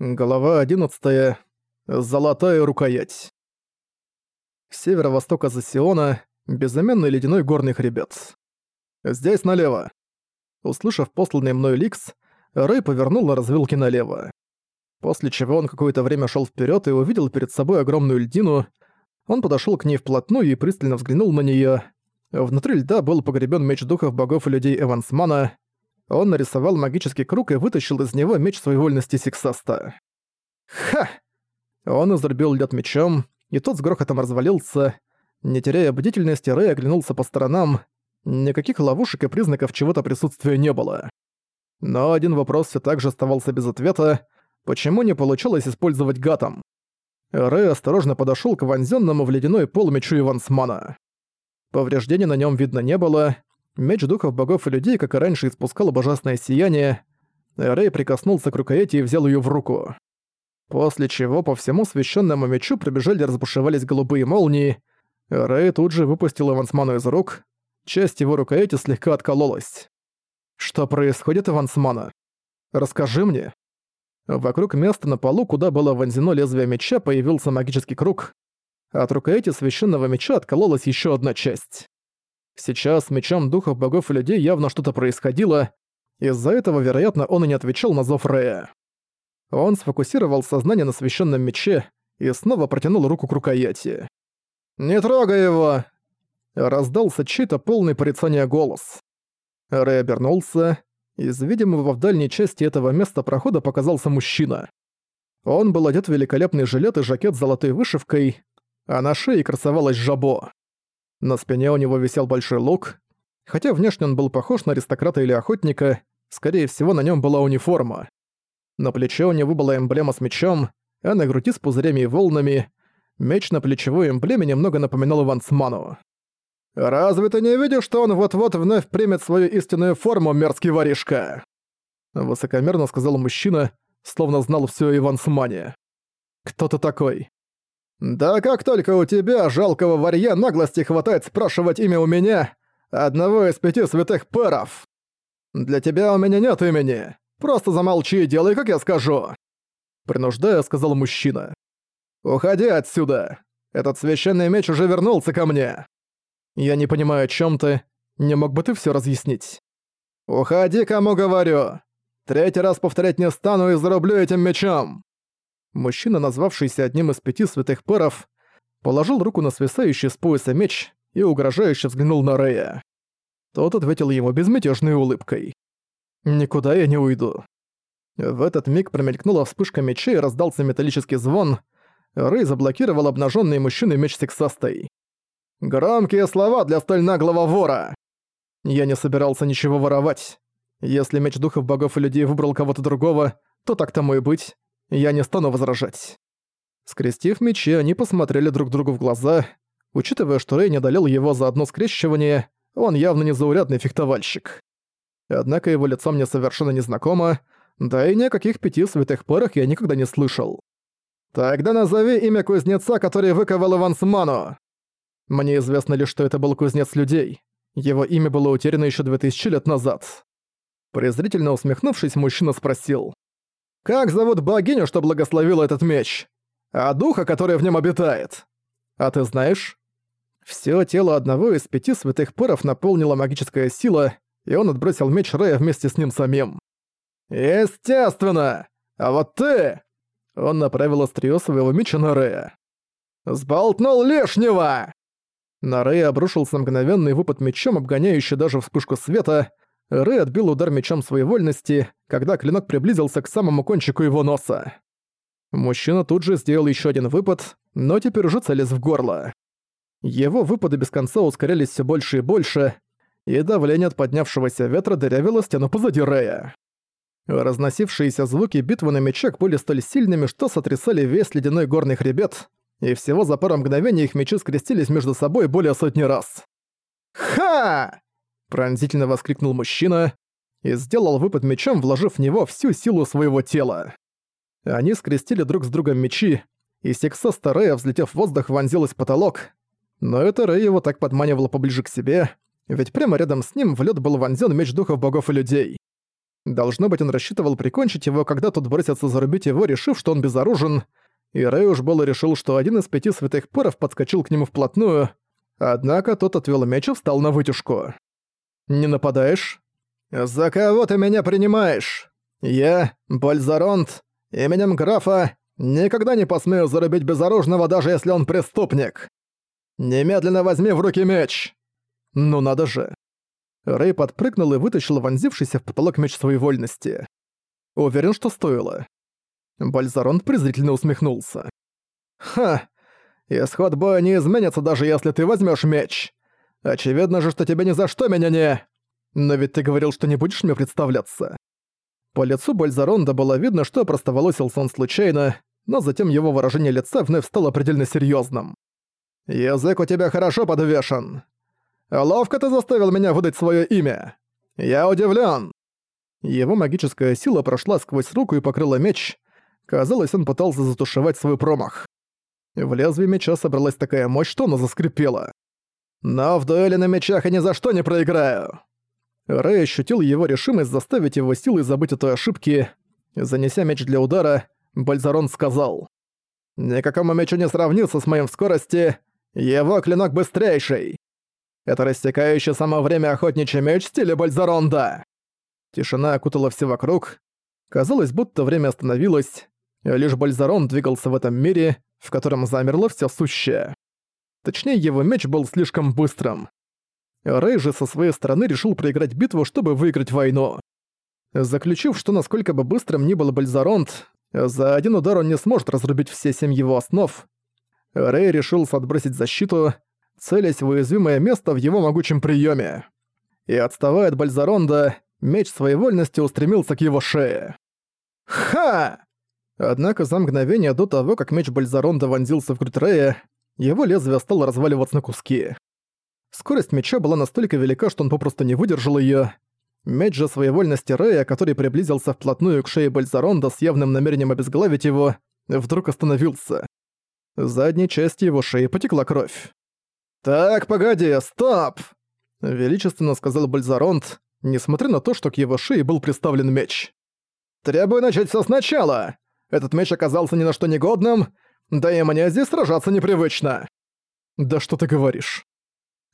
Глава 11. Золотая рукоять. С северо-востока Засиона безымянный ледяной горный хребет. «Здесь налево». Услышав посланный мной Ликс, Рэй повернул на развилке налево. После чего он какое-то время шел вперед и увидел перед собой огромную льдину. Он подошел к ней вплотную и пристально взглянул на нее. Внутри льда был погребен меч духов богов и людей Эвансмана, он нарисовал магический круг и вытащил из него меч своей вольности Сиксаста. Ха! Он изрубил лед мечом, и тот с грохотом развалился. Не теряя бдительности, Рэй оглянулся по сторонам. Никаких ловушек и признаков чего-то присутствия не было. Но один вопрос все так же оставался без ответа. Почему не получалось использовать гатом? Рэй осторожно подошел к вонзенному в ледяной пол мечу Ивансмана. Повреждений на нем видно не было, Меч духов богов и людей, как и раньше, испускал божественное сияние. Рэй прикоснулся к рукояти и взял ее в руку. После чего по всему священному мечу пробежали и разбушевались голубые молнии. Рэй тут же выпустил Ивансману из рук. Часть его рукояти слегка откололась. «Что происходит, Ивансмана? Расскажи мне». Вокруг места на полу, куда было вонзено лезвие меча, появился магический круг. От рукояти священного меча откололась еще одна часть. Сейчас с мечом духов богов и людей явно что-то происходило, из-за этого, вероятно, он и не отвечал на зов Рея. Он сфокусировал сознание на священном мече и снова протянул руку к рукояти. «Не трогай его!» Раздался чей-то полный порицания голос. Рэй обернулся. Из видимого в дальней части этого места прохода показался мужчина. Он был одет в великолепный жилет и жакет с золотой вышивкой, а на шее красовалась жабо. На спине у него висел большой лук. Хотя внешне он был похож на аристократа или охотника, скорее всего, на нем была униформа. На плече у него была эмблема с мечом, а на груди с пузырями и волнами. Меч на плечевой эмблеме немного напоминал Ивансману. «Разве ты не видишь, что он вот-вот вновь примет свою истинную форму, мерзкий воришка?» Высокомерно сказал мужчина, словно знал всё о Ивансмане. «Кто ты такой?» «Да как только у тебя, жалкого варья, наглости хватает спрашивать имя у меня, одного из пяти святых пэров. Для тебя у меня нет имени. Просто замолчи и делай, как я скажу». Принуждая, сказал мужчина. «Уходи отсюда. Этот священный меч уже вернулся ко мне. Я не понимаю, о чем ты. Не мог бы ты все разъяснить?» «Уходи, кому говорю. Третий раз повторять не стану и зарублю этим мечом». Мужчина, назвавшийся одним из пяти святых пэров, положил руку на свисающий с пояса меч и угрожающе взглянул на Рея. Тот ответил ему безмятежной улыбкой. «Никуда я не уйду». В этот миг промелькнула вспышка меча и раздался металлический звон. Рэй заблокировал обнаженный мужчиной меч сексастой. «Громкие слова для столь наглого вора!» Я не собирался ничего воровать. Если меч духов богов и людей выбрал кого-то другого, то так тому и быть. Я не стану возражать. Скрестив мечи, они посмотрели друг другу в глаза. Учитывая, что Рэй не одолел его за одно скрещивание, он явно не заурядный фехтовальщик. Однако его лицо мне совершенно незнакомо, да и ни о каких пяти святых парах я никогда не слышал. «Тогда назови имя кузнеца, который выковал Ивансману!» Мне известно лишь, что это был кузнец людей. Его имя было утеряно еще 2000 лет назад. Презрительно усмехнувшись, мужчина спросил. Как зовут богиню, что благословила этот меч? А духа, который в нем обитает? А ты знаешь? Все тело одного из пяти святых пыров наполнила магическая сила, и он отбросил меч Рэя вместе с ним самим. «Естественно! А вот ты...» Он направил острие своего меча на Рэя. «Сболтнул лишнего!» На Рэя обрушился мгновенный выпад мечом, обгоняющий даже вспышку света, Рэй отбил удар мечом своей вольности, когда клинок приблизился к самому кончику его носа. Мужчина тут же сделал еще один выпад, но теперь уже целясь в горло. Его выпады без конца ускорялись все больше и больше, и давление от поднявшегося ветра дырявило стену позади Рэя. Разносившиеся звуки битвы на мечах были столь сильными, что сотрясали весь ледяной горный хребет, и всего за пару мгновений их мечи скрестились между собой более сотни раз. «Ха!» Пронзительно воскликнул мужчина и сделал выпад мечом, вложив в него всю силу своего тела. Они скрестили друг с другом мечи, и секса Старея, взлетев в воздух, вонзилась в потолок. Но это Рэй его так подманивало поближе к себе, ведь прямо рядом с ним в лед был вонзен меч духов богов и людей. Должно быть, он рассчитывал прикончить его, когда тот бросится зарубить его, решив, что он безоружен, и Рэй уж было решил, что один из пяти святых паров подскочил к нему вплотную, однако тот отвел меч и встал на вытяжку. «Не нападаешь?» «За кого ты меня принимаешь? Я, Бальзаронт, именем графа, никогда не посмею зарубить безоружного, даже если он преступник. Немедленно возьми в руки меч!» «Ну надо же!» Рэй подпрыгнул и вытащил вонзившийся в потолок меч своей вольности. Уверен, что стоило. Бальзаронт презрительно усмехнулся. «Ха! Исход боя не изменится, даже если ты возьмешь меч. Очевидно же, что тебе ни за что меня не... Но ведь ты говорил, что не будешь мне представляться». По лицу Бальзаронда было видно, что простоволосился он случайно, но затем его выражение лица вновь стало предельно серьезным. «Язык у тебя хорошо подвешен. Ловко ты заставил меня выдать свое имя. Я удивлен. Его магическая сила прошла сквозь руку и покрыла меч. Казалось, он пытался затушевать свой промах. В лезвии меча собралась такая мощь, что она заскрипела. «Но в дуэли на мечах я ни за что не проиграю!» Рэй ощутил его решимость заставить его силой забыть о той ошибке. Занеся меч для удара, Бальзарон сказал. «Никакому мечу не сравнится с моим в скорости. Его клинок быстрейший. Это растекающий само время охотничий меч в стиле Бальзаронда!» Тишина окутала все вокруг. Казалось, будто время остановилось. Лишь Бальзарон двигался в этом мире, в котором замерло все сущее. Точнее, его меч был слишком быстрым. Рэй же со своей стороны решил проиграть битву, чтобы выиграть войну. Заключив, что насколько бы быстрым ни был Бальзаронт, за один удар он не сможет разрубить все семь его основ, Рэй решился отбросить защиту целясь в уязвимое место в его могучем приеме. И отставая от Бальзаронда, меч своей вольности устремился к его шее. «Ха!» Однако за мгновение до того, как меч Бальзаронда вонзился в грудь Рея, его лезвие стало разваливаться на куски. Скорость меча была настолько велика, что он попросту не выдержал ее. Меч же своей вольности Рея, который приблизился вплотную к шее Бальзаронда с явным намерением обезглавить его, вдруг остановился. В задней части его шеи потекла кровь. «Так, погоди, стоп!» — величественно сказал Бальзаронт, несмотря на то, что к его шее был приставлен меч. «Требую начать все сначала! Этот меч оказался ни на что негодным, да и мне здесь сражаться непривычно!» «Да что ты говоришь?»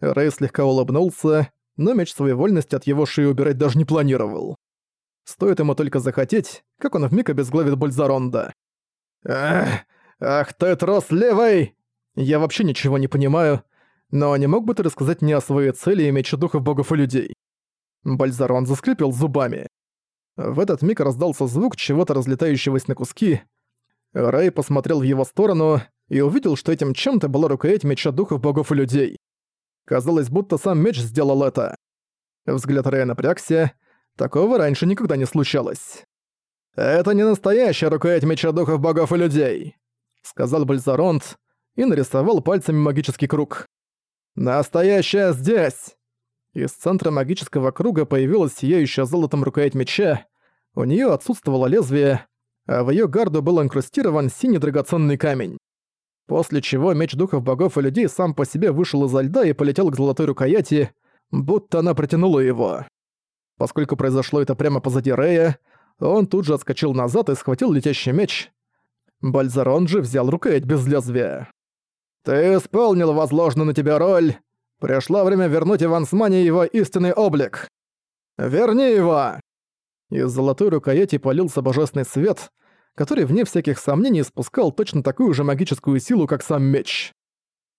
Рэй слегка улыбнулся, но меч своей вольности от его шеи убирать даже не планировал. Стоит ему только захотеть, как он вмиг обезглавит Бальзаронда. «Ах, ах ты трос левый!» Я вообще ничего не понимаю, но не мог бы ты рассказать мне о своей цели и мече духов богов и людей?» Бальзарон заскрипел зубами. В этот миг раздался звук чего-то разлетающегося на куски. Рэй посмотрел в его сторону и увидел, что этим чем-то была рукоять меча духов богов и людей. Казалось, будто сам меч сделал это. Взгляд Рэя напрягся. Такого раньше никогда не случалось. «Это не настоящая рукоять меча духов богов и людей», — сказал Бальзаронт и нарисовал пальцами магический круг. «Настоящая здесь!» Из центра магического круга появилась сияющая золотом рукоять меча, у нее отсутствовало лезвие, а в ее гарду был инкрустирован синий драгоценный камень. После чего меч духов богов и людей сам по себе вышел изо льда и полетел к золотой рукояти, будто она протянула его. Поскольку произошло это прямо позади Рея, он тут же отскочил назад и схватил летящий меч. Бальзарон же взял рукоять без лезвия. «Ты исполнил возложенную на тебя роль. Пришло время вернуть Ивансмане его истинный облик. Верни его!» Из золотой рукояти полился божественный свет, который, вне всяких сомнений, спускал точно такую же магическую силу, как сам меч.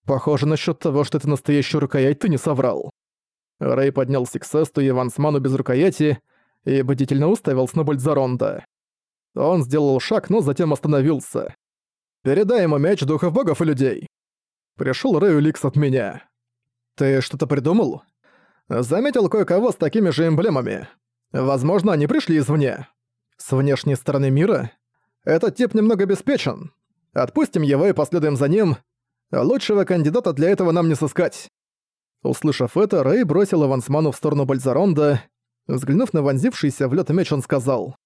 Похоже, насчет того, что это настоящая рукоять, ты не соврал. Рэй поднялся к Сесту и Ивансману без рукояти и бдительно уставился на Бальзаронда. Он сделал шаг, но затем остановился. «Передай ему меч духов богов и людей. Пришел Рэю Ликс от меня. Ты что-то придумал? Заметил кое-кого с такими же эмблемами. Возможно, они пришли извне. С внешней стороны мира? Этот тип немного обеспечен. Отпустим его и последуем за ним. Лучшего кандидата для этого нам не сыскать. Услышав это, Рэй бросил авансману в сторону Бальзаронда. Взглянув на вонзившийся в лёд меч, он сказал.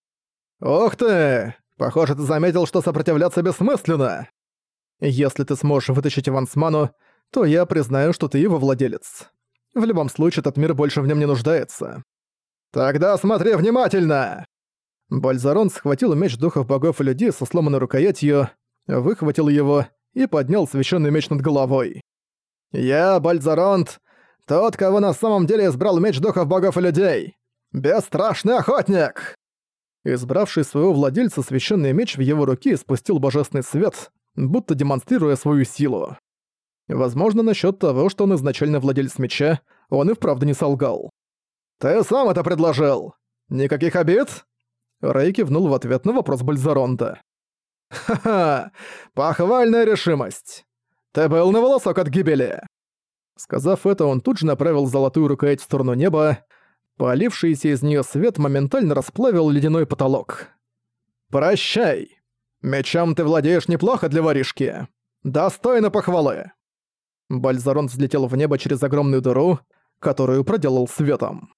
«Ух ты! Похоже, ты заметил, что сопротивляться бессмысленно!» Если ты сможешь вытащить Вансману, то я признаю, что ты его владелец. В любом случае, этот мир больше в нем не нуждается. «Тогда смотри внимательно!» Бальзарон схватил меч духов богов и людей со сломанной рукоятью, выхватил его и поднял священный меч над головой. «Я, Бальзаронт, тот, кого на самом деле избрал меч духов богов и людей! Бесстрашный охотник!» Избравший своего владельца священный меч в его руке спустил божественный свет, будто демонстрируя свою силу. Возможно, насчет того, что он изначально владелец меча, он и вправду не солгал. «Ты сам это предложил! Никаких обид?» Рэй кивнул в ответ на вопрос Бальзаронда. «Ха-ха! Похвальная решимость! Ты был на волосок от гибели!» Сказав это, он тут же направил золотую рукоять в сторону неба. Полившийся из нее свет моментально расплавил ледяной потолок. «Прощай! Мечом ты владеешь неплохо для воришки. Достойно похвалы!» Бальзарон взлетел в небо через огромную дыру, которую проделал светом.